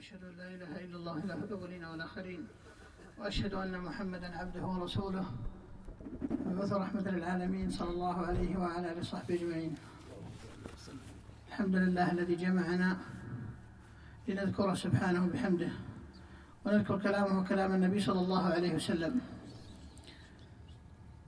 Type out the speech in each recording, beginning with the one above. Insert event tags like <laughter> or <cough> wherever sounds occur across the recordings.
وأشهد أن لا إله إلا الله إله الأولين والآخرين وأشهد أن محمدا عبده ورسوله. مبعوث رحمة للعالمين صلى الله عليه وعلى آله وصحبه أجمعين. الحمد لله الذي جمعنا لنذكره سبحانه بحمده ونذكر كلامه وكلام النبي صلى الله عليه وسلم.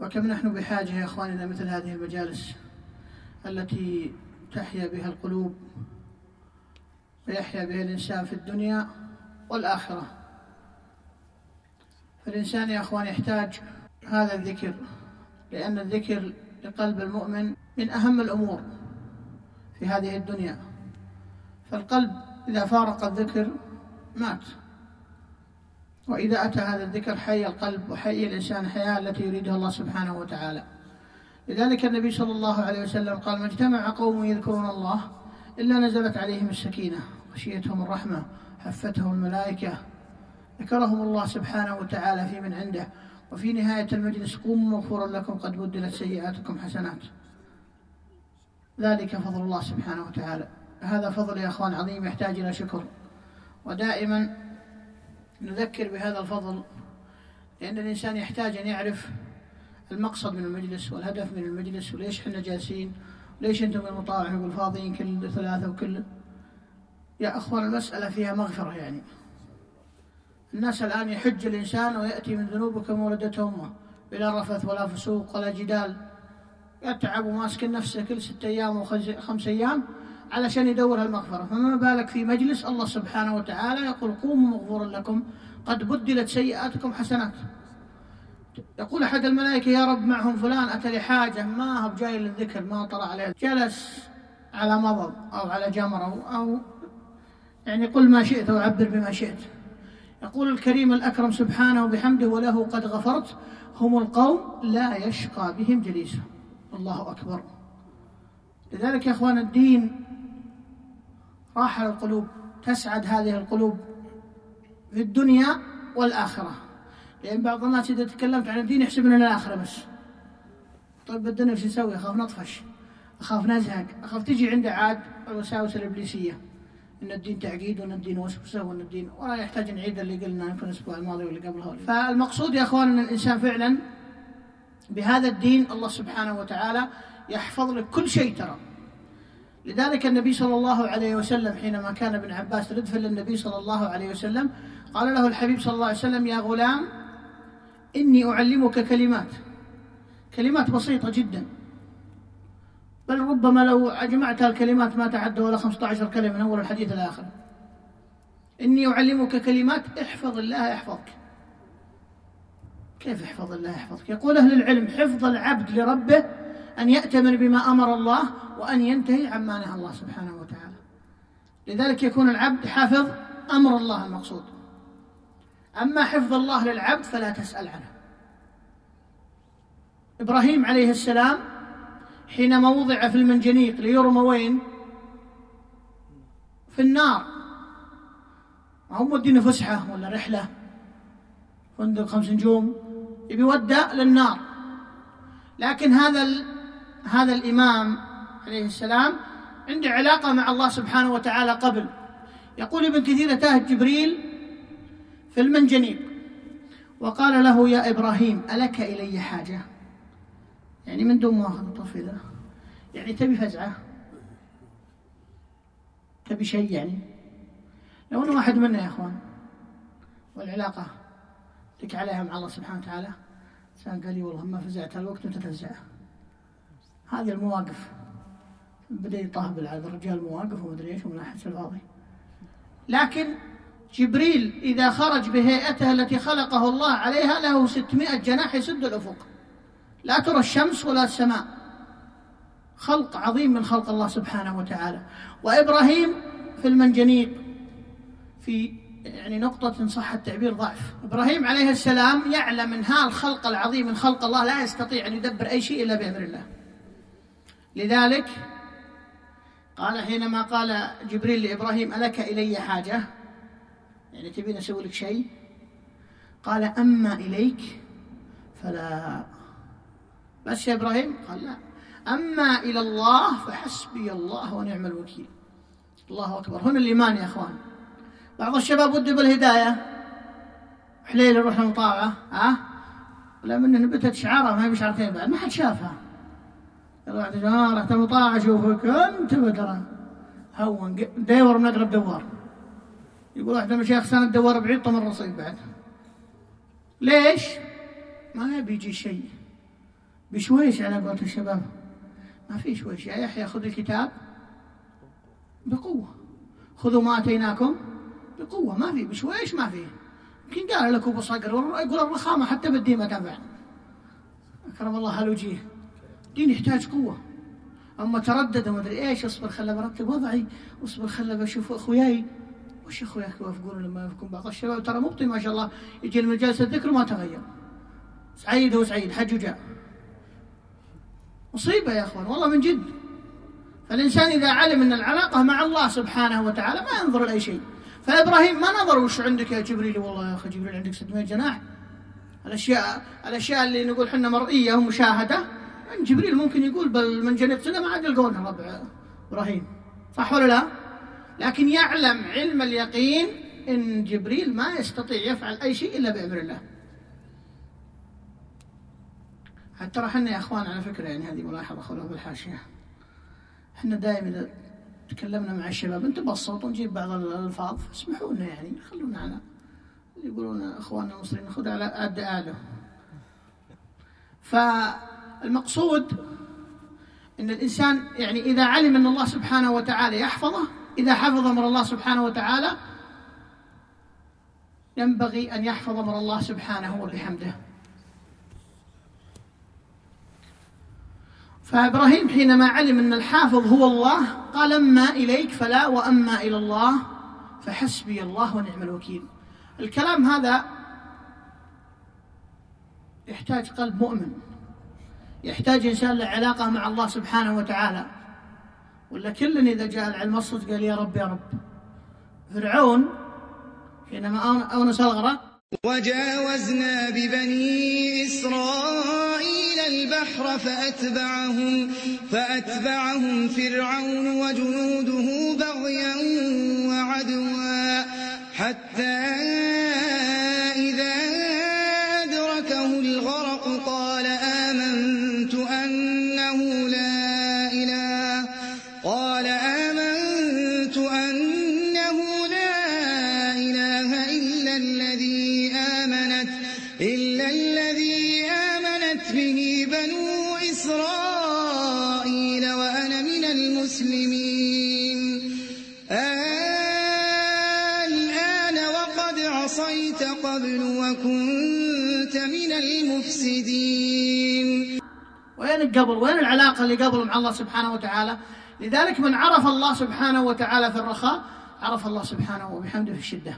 وكم نحن بحاجة يا إلى مثل هذه المجالس التي تحيا بها القلوب ويحيا بها الإنسان في الدنيا والآخرة. فالإنسان يا أخوان يحتاج هذا الذكر لأن الذكر لقلب المؤمن من أهم الأمور في هذه الدنيا. فالقلب إذا فارق الذكر مات. وإذا أتى هذا الذكر حي القلب وحي الإنسان الحياة التي يريدها الله سبحانه وتعالى. لذلك النبي صلى الله عليه وسلم قال ما اجتمع قوم يذكرون الله إلا نزلت عليهم السكينة غشيتهم الرحمة حفتهم الملائكة. ذكرهم الله سبحانه وتعالى في من عنده. وفي نهاية المجلس قوموا مغفورا لكم قد بدلت سيئاتكم حسنات. ذلك فضل الله سبحانه وتعالى. هذا فضل يا أخوان عظيم يحتاج إلى شكر. ودائما نذكر بهذا الفضل لأن الإنسان يحتاج أن يعرف المقصد من المجلس والهدف من المجلس وليش إحنا جالسين؟ ليش أنتم المطاوع نقول فاضيين كل ثلاثة وكل؟ يا أخوان المسألة فيها مغفرة يعني. الناس الآن يحج الإنسان ويأتي من ذنوبه كما ولدته أمه بلا رفث ولا فسوق ولا جدال. يتعب وماسك نفسه كل ستة أيام وخمس أيام علشان يدور المغفرة فما بالك في مجلس الله سبحانه وتعالى يقول قوموا مغفورا لكم قد بدلت سيئاتكم حسنات. يقول أحد الملائكة يا رب معهم فلان أتى لحاجة ما هو جاي للذكر ما طلع عليه. جلس على مضض أو على جمر أو, أو يعني قل ما شئت وعبر بما شئت. يقول الكريم الأكرم سبحانه وبحمده وله قد غفرت هم القوم لا يشقى بهم جليسهم الله أكبر. لذلك يا أخوان الدين راح القلوب تسعد هذه القلوب في الدنيا والآخرة. لأن بعض الناس إذا تكلمت عن الدين يحسب أننا الآخرة بس. طيب بالدنيا وش نسوي؟ أخاف نطفش. أخاف نزهق. أخاف تجي عنده عاد الوساوس الإبليسية. إن الدين تعقيد وإن الدين وسوسة وإن الدين ولا يحتاج نعيد اللي قلنا يمكن الأسبوع الماضي واللي قبله. فالمقصود يا أخوان إن الإنسان فعلا بهذا الدين الله سبحانه وتعالى يحفظ لك كل شيء ترى. لذلك النبي صلى الله عليه وسلم حينما كان ابن عباس ردفا للنبي صلى الله عليه وسلم قال له الحبيب صلى الله عليه وسلم يا غلام إني أعلمك كلمات. كلمات بسيطة جدا. بل ربما لو جمعت الكلمات ما تعدى ولا 15 كلمة من أول الحديث إلى آخره. إني أعلمك كلمات احفظ الله يحفظك. كيف يحفظ الله يحفظك؟ يقول أهل العلم حفظ العبد لربه أن يأتمر بما أمر الله وأن ينتهي عما نهى الله سبحانه وتعالى. لذلك يكون العبد حافظ أمر الله المقصود. أما حفظ الله للعبد فلا تسأل عنه. إبراهيم عليه السلام حينما وضع في المنجنيق ليرمى وين؟ في النار. هم مودينه فسحة ولا رحلة؟ فندق خمس نجوم. يبي يودع للنار. لكن هذا هذا الإمام عليه السلام عنده علاقة مع الله سبحانه وتعالى قبل. يقول ابن كثير أتاه جبريل في المنجنيق. وقال له يا إبراهيم ألك إلي حاجة? يعني من دون مؤاخذة ذا يعني تبي فزعة؟ تبي شيء يعني؟ لو أنه واحد منا يا أخوان والعلاقة لك عليها مع الله سبحانه وتعالى إنسان قال لي والله ما فزعت الوقت وأنت تفزع. هذه المواقف. بدأ يطهبل على الرجال مواقف ومدري إيش ومن الفاضي. لكن جبريل إذا خرج بهيئته التي خلقه الله عليها له ستمائة جناح يسد الأفق. لا ترى الشمس ولا السماء. خلق عظيم من خلق الله سبحانه وتعالى. وإبراهيم في المنجنيق في يعني نقطة صح التعبير ضعف. إبراهيم عليه السلام يعلم هذا الخلق العظيم من خلق الله لا يستطيع أن يدبر أي شيء إلا بأمر الله. لذلك قال حينما قال جبريل لإبراهيم ألك إلي حاجة؟ يعني تبين أسوي لك شيء؟ قال أما إليك فلا. بس يا إبراهيم؟ قال لا. أما إلى الله فحسبي الله ونعم الوكيل. الله أكبر. هنا الإيمان يا أخوان. بعض الشباب وده بالهداية. حليل يروح المطاوعة ها؟ ولا من نبتت شعارها ما هي بشعرتين بعد. ما حد شافها. رحت آه رحت المطاوعة أشوفك. أنت بدرا هون ديور من أقرب دوار. يقول واحد المشايخ سنة دوار بعيد طمر رصيد بعد. ليش؟ ما يبي يجي شيء. بشويش على قولة الشباب. ما في شويش يا يحيى خذ الكتاب بقوة. خذوا ما أتيناكم بقوة. ما في. بشويش ما في. يمكن قال لك أبو صقر يقول الرخامة حتى بالدين ما تنفع. أكرم الله الوجيه دين يحتاج قوة. أما تردد وما أدري إيش أصبر خلى برتب وضعي أصبر خلى بشوف أخوياي. وش أخوياك يوافقون لما يوافقون؟ بعض الشباب ترى مبطي ما شاء الله يجي جلسة الذكر ما تغير. سعيد هو سعيد حج وجاء. مصيبة يا أخوان والله من جد. فالإنسان إذا علم أن العلاقة مع الله سبحانه وتعالى ما ينظر لأي شيء. فإبراهيم ما نظر وش عندك يا جبريل؟ والله يا أخي جبريل عندك 600 جناح. الأشياء الأشياء اللي نقول حنا مرئية ومشاهدة جبريل ممكن يقول بل من جنب سنة ما عاد يلقونها ربع إبراهيم. صح ولا لا؟ لكن يعلم علم اليقين إن جبريل ما يستطيع يفعل أي شيء إلا بأمر الله. حتى إحنا يا أخوان على فكرة يعني هذه ملاحظة خذوها بالحاشيه إحنا دائما إذا تكلمنا مع الشباب انت بسط ونجيب بعض الألفاظ اسمحوا لنا يعني خلونا على يقولون أخواننا المصريين خذ على قد آله. فالمقصود إن الإنسان يعني إذا علم أن الله سبحانه وتعالى يحفظه إذا حفظ أمر الله سبحانه وتعالى ينبغي أن يحفظ أمر الله سبحانه وبحمده. فإبراهيم حينما علم أن الحافظ هو الله قال أما إليك فلا وأما إلى الله فحسبي الله ونعم الوكيل. الكلام هذا يحتاج قلب مؤمن يحتاج إنسان له علاقة مع الله سبحانه وتعالى. ولا كل إذا جاء العلم الصدق قال يا رب يا رب. فرعون حينما أونس الغرق وجاوزنا ببني إسرائيل البحر فأتبعهم, فأتبعهم فرعون وجنوده بغيا وعدوا حتى قبل؟ وين العلاقة اللي قبل مع الله سبحانه وتعالى؟ لذلك من عرف الله سبحانه وتعالى في الرخاء عرف الله سبحانه وبحمده في الشدة.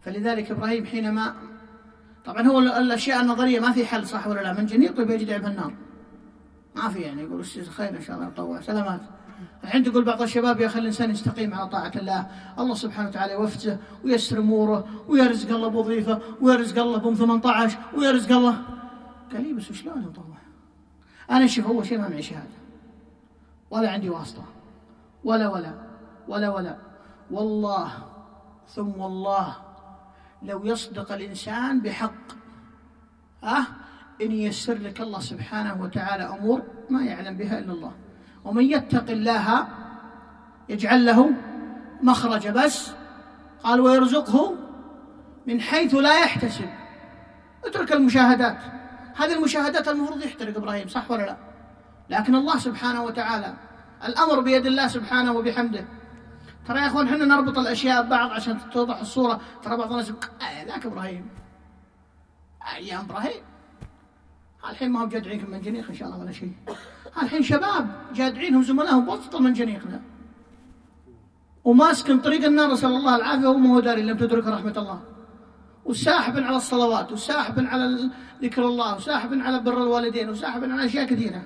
فلذلك إبراهيم حينما طبعا هو الأشياء النظرية ما في حل صح ولا لا؟ من جنيق طيب يجدع النار. ما في يعني يقول خير إن شاء الله يطوع. سلامات. الحين تقول بعض الشباب يا أخي الإنسان يستقيم على طاعة الله، الله سبحانه وتعالى يوفزه ويسر أموره ويرزق الله بوظيفة ويرزق الله بأم 18 ويرزق الله. قال لي بس وشلون يطوع؟ أنا شوف أول شيء ما معي شهادة ولا عندي واسطة. ولا ولا ولا ولا. والله ثم والله لو يصدق الإنسان بحق أه إن ييسر لك الله سبحانه وتعالى أمور ما يعلم بها إلا الله. ومن يتق الله يجعل له مخرجا بس قال ويرزقه من حيث لا يحتسب. اترك المشاهدات. هذه المشاهدات المفروض يحترق إبراهيم صح ولا لا؟ لكن الله سبحانه وتعالى الأمر بيد الله سبحانه وبحمده. ترى يا أخوان إحنا نربط الأشياء ببعض عشان توضح الصورة. ترى بعض الناس آه ذاك إبراهيم. أيام إبراهيم. الحين ما هو جادعينكم المنجنيق إن شاء الله ولا شيء. الحين شباب جادعينهم زملائهم بوسط المنجنيق ذا وماسك طريق النار نسأل الله العافية وما هو داري لم تدرك رحمة الله. وساحب على الصلوات وساحب على ذكر الله وساحب على بر الوالدين وساحب على أشياء كثيرة.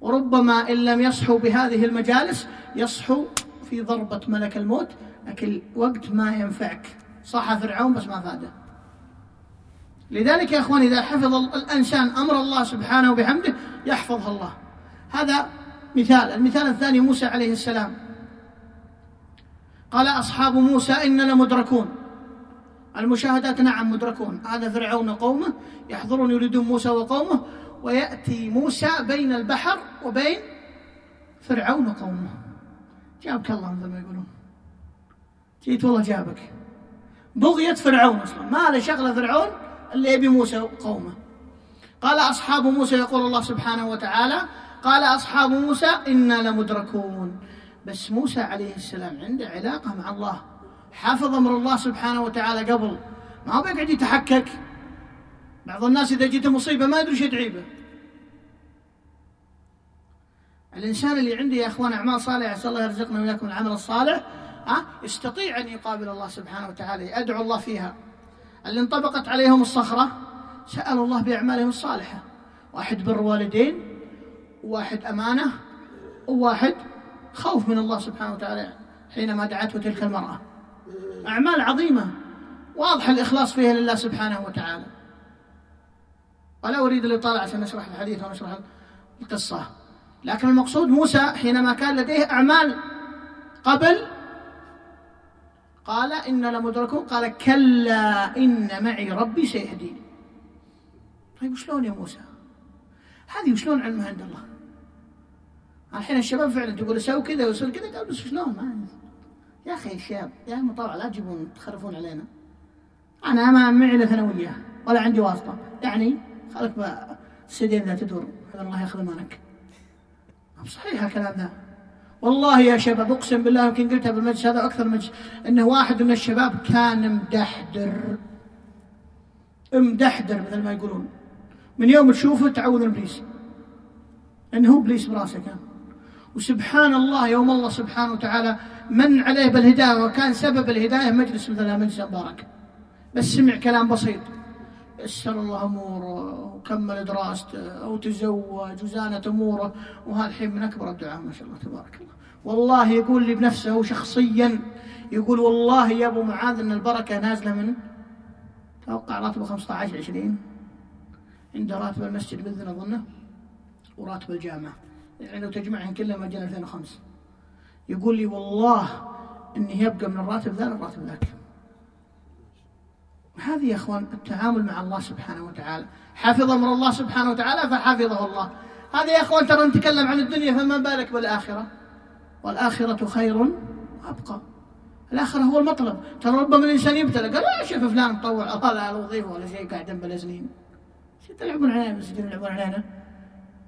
وربما إن لم يصحوا بهذه المجالس يصحوا في ضربة ملك الموت لكن وقت ما ينفعك. صح فرعون بس ما فاده. لذلك يا اخوان إذا حفظ الإنسان أمر الله سبحانه وبحمده يحفظها الله. هذا مثال. المثال الثاني موسى عليه السلام. قال أصحاب موسى إنا لمدركون. المشاهدات نعم مدركون. هذا فرعون وقومه يحضرون يريدون موسى وقومه ويأتي موسى بين البحر وبين فرعون وقومه. جابك الله مثل ما يقولون. جيت والله جابك. بغية فرعون أصلا. ما له شغلة فرعون اللي يبي موسى وقومه. قال أصحاب موسى يقول الله سبحانه وتعالى قال أصحاب موسى إنا لمدركون. بس موسى عليه السلام عنده علاقة مع الله. حفظ أمر الله سبحانه وتعالى قبل. ما هو بيقعد يتحكك. بعض الناس إذا جته مصيبة ما يدري إيش يدعيبه الإنسان اللي عنده يا أخوان أعمال صالحة أسأل الله يرزقنا وإياكم العمل الصالح ها يستطيع أن يقابل الله سبحانه وتعالى أدعو الله فيها. اللي انطبقت عليهم الصخرة سألوا الله بأعمالهم الصالحة. واحد بر والدين وواحد أمانة وواحد خوف من الله سبحانه وتعالى حينما دعته تلك المرأة. أعمال عظيمة. واضح الإخلاص فيها لله سبحانه وتعالى. ولا أريد الإطالة عشان نشرح الحديث ونشرح القصة. لكن المقصود موسى حينما كان لديه أعمال قبل قال إن لمدركون قال كلا إن معي ربي سيهديني. طيب وشلون يا موسى؟ هذه وشلون علمها عند الله؟ الحين الشباب فعلا تقول أسوي كذا ويصير كذا قال بس شلون؟ ما يا أخي الشباب يا مطاوع لا تجيبون تخرفون علينا. أنا ما معي إلا ثانوية ولا عندي واسطة. يعني خلك السدين ذا تدور. هذا الله ياخذ منك صحيح الكلام ذا. والله يا شباب أقسم بالله يمكن قلتها بالمجلس هذا أكثر مجلس انه واحد من الشباب كان مدحدر. مدحدر مثل ما يقولون. من يوم تشوفه تعوذ ابليس انه هو ابليس براسه كان وسبحان الله يوم الله سبحانه وتعالى من عليه بالهداية وكان سبب الهداية مجلس مثل مجلس مبارك. بس سمع كلام بسيط. يسر الله أموره وكمل دراسته أو تزوج وزانت أموره وهذا الحين من أكبر الدعاء ما شاء الله تبارك الله. والله يقول لي بنفسه شخصيا يقول والله يا أبو معاذ إن البركة نازلة من توقع راتبه 15 20 عنده راتب المسجد بإذن أظنه وراتب الجامعة. يعني لو تجمعهم كلهم أجل 2005 يقول لي والله إني يبقى من الراتب ذا للراتب ذاك. هذه يا أخوان التعامل مع الله سبحانه وتعالى. حفظ أمر الله سبحانه وتعالى فحفظه الله. هذا يا أخوان ترى نتكلم عن الدنيا فما بالك بالآخرة؟ والآخرة خير وأبقى. الآخرة هو المطلب. ترى ربما الإنسان يبتلى. قال لا شوف فلان <laughs> الله لا وظيفة ولا شيء قاعد سنين تلعبون علينا؟ مسجدين يلعبون علينا؟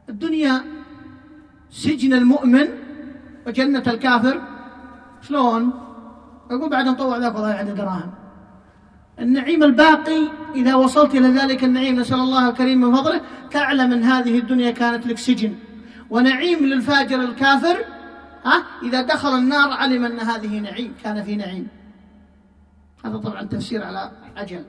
الدنيا سجن المؤمن وجنة الكافر. شلون؟ يقول بعد نطوع ذاك والله عنده دراهم. النعيم الباقي إذا وصلت إلى ذلك النعيم نسأل الله الكريم من فضله تعلم أن هذه الدنيا كانت لك سجن. ونعيم للفاجر الكافر ها؟ إذا دخل النار علم أن هذه نعيم كان في نعيم. هذا طبعا تفسير على عجل.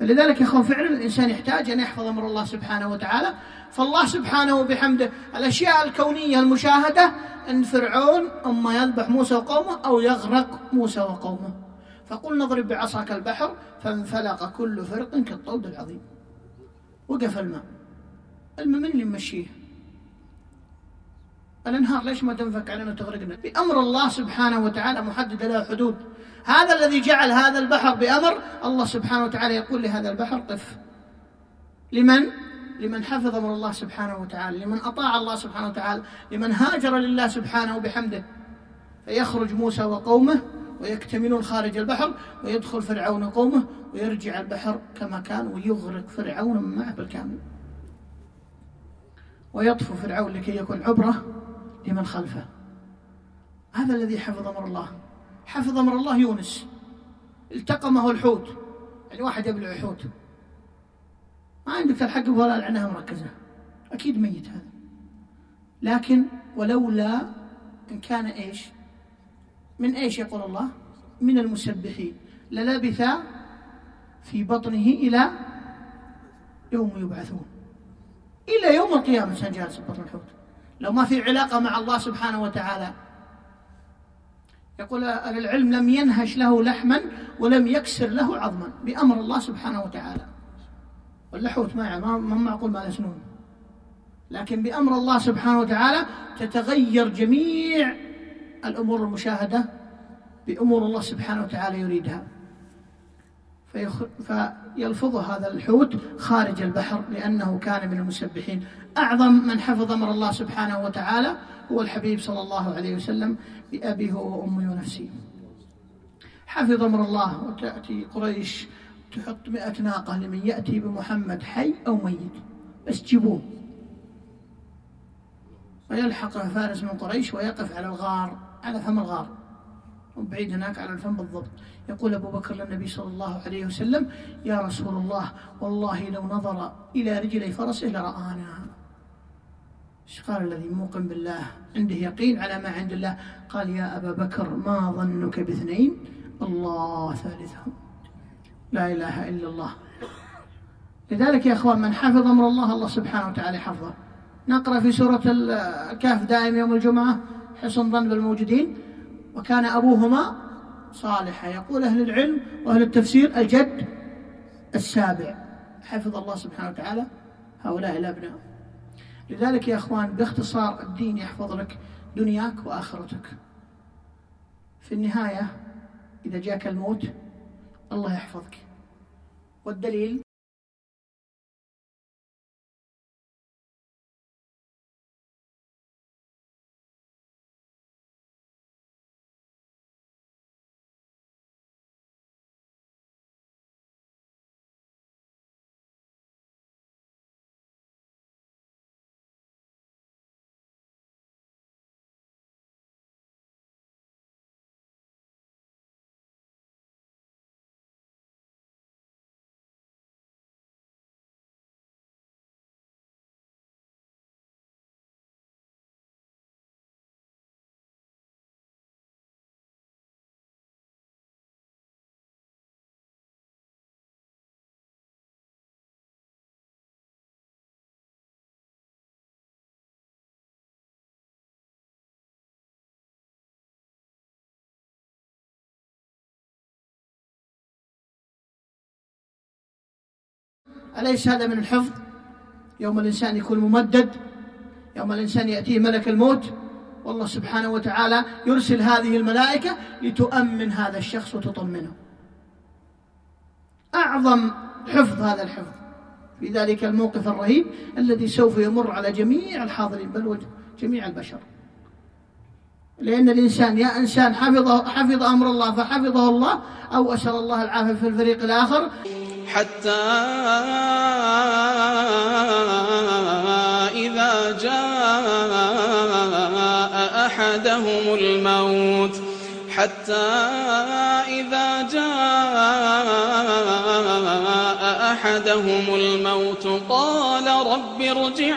فلذلك يا أخوان فعلا الإنسان يحتاج أن يحفظ أمر الله سبحانه وتعالى. فالله سبحانه وبحمده الأشياء الكونية المشاهدة إن فرعون اما يذبح موسى وقومه أو يغرق موسى وقومه. فقل نضرب بعصاك البحر فانفلق كل فرق كالطود العظيم. وقف الماء. الماء من اللي يمشيه؟ الأنهار ليش ما تنفك علينا وتغرقنا؟ بأمر الله سبحانه وتعالى محدد له حدود. هذا الذي جعل هذا البحر بأمر الله سبحانه وتعالى يقول لهذا البحر قف لمن؟ لمن حفظ أمر الله سبحانه وتعالى لمن أطاع الله سبحانه وتعالى لمن هاجر لله سبحانه وبحمده فيخرج موسى وقومه ويكتملون خارج البحر ويدخل فرعون وقومه ويرجع البحر كما كان ويغرق فرعون معه بالكامل ويطفو فرعون لكي يكون عبرة لمن خلفه. هذا الذي حفظ أمر الله. حفظ أمر الله يونس. التقمه الحوت. يعني واحد يبلع حوت. ما عندك الحق ولا العناها مركزة. أكيد ميت هذا. لكن ولولا إن كان إيش؟ من إيش يقول الله؟ من المسبحين. للبث في بطنه إلى يوم يبعثون. إلى يوم القيامة انسان جالس بطن الحوت. لو ما في علاقة مع الله سبحانه وتعالى يقول العلم لم ينهش له لحما ولم يكسر له عظما بأمر الله سبحانه وتعالى. واللحوت ما ما معقول ما سنون لكن بأمر الله سبحانه وتعالى تتغير جميع الأمور المشاهدة بأمور الله سبحانه وتعالى يريدها. فيلفظ هذا الحوت خارج البحر لأنه كان من المسبحين. أعظم من حفظ أمر الله سبحانه وتعالى هو الحبيب صلى الله عليه وسلم بأبي هو وأمي ونفسي حفظ أمر الله وتأتي قريش تحط مئة ناقة لمن يأتي بمحمد حي أو ميت. بس جيبوه. ويلحق فارس من قريش ويقف على الغار على فم الغار. وبعيد هناك على الفم بالضبط. يقول أبو بكر للنبي صلى الله عليه وسلم يا رسول الله والله لو نظر إلى رجلي فرسه لرآنا. إيش قال الذي موقن بالله؟ عنده يقين على ما عند الله. قال يا أبا بكر ما ظنك باثنين؟ الله ثالثهم. لا إله إلا الله. لذلك يا أخوان من حفظ أمر الله الله سبحانه وتعالى حفظه. نقرأ في سورة الكهف دائم يوم الجمعة حسن ظن بالموجودين. وكان أبوهما صالحا. يقول أهل العلم وأهل التفسير الجد السابع. حفظ الله سبحانه وتعالى هؤلاء الأبناء. لذلك يا أخوان باختصار الدين يحفظ لك دنياك وآخرتك. في النهاية إذا جاك الموت الله يحفظك. والدليل أليس هذا من الحفظ؟ يوم الإنسان يكون ممدد يوم الإنسان يأتيه ملك الموت والله سبحانه وتعالى يرسل هذه الملائكة لتؤمن هذا الشخص وتطمنه. أعظم حفظ هذا الحفظ. في ذلك الموقف الرهيب الذي سوف يمر على جميع الحاضرين بل جميع البشر. لأن الإنسان يا إنسان حفظ حفظ أمر الله فحفظه الله أو أسأل الله العافية في الفريق الآخر. حتى إذا جاء أحدهم الموت حتى إذا جاء أحدهم الموت قال رب ارجعون.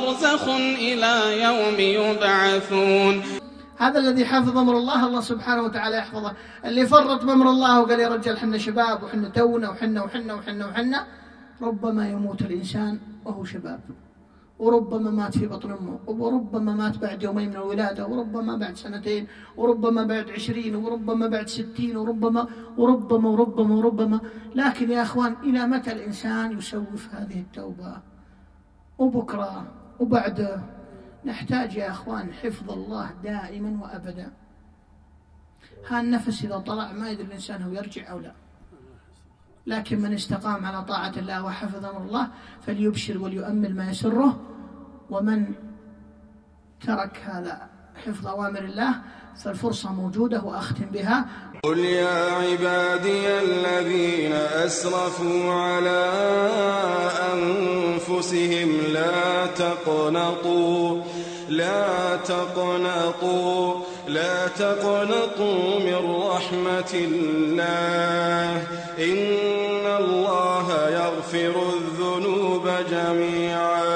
برزخ إلى يوم يبعثون. هذا الذي حفظ أمر الله الله سبحانه وتعالى يحفظه. اللي فرط بأمر الله وقال يا رجال حنا شباب وحنا تونا وحنا وحنا وحنا وحنا ربما يموت الإنسان وهو شباب وربما مات في بطن أمه وربما مات بعد يومين من الولادة وربما بعد سنتين وربما بعد عشرين وربما بعد ستين وربما وربما وربما وربما. لكن يا أخوان إلى متى الإنسان يسوف هذه التوبة؟ وبكرة. وبعده نحتاج يا أخوان حفظ الله دائما وأبدا. ها النفس إذا طلع ما يدري الإنسان هو يرجع أو لا. لكن من استقام على طاعة الله وحفظ أمر الله فليبشر وليؤمل ما يسره. ومن ترك هذا حفظ أوامر الله فالفرصة موجودة وأختم بها. قل يا عبادي الذين أسرفوا على أنفسهم لا تقنطوا لا تقنطوا لا تقنطوا من رحمة الله. إن الله يغفر الذنوب جميعا.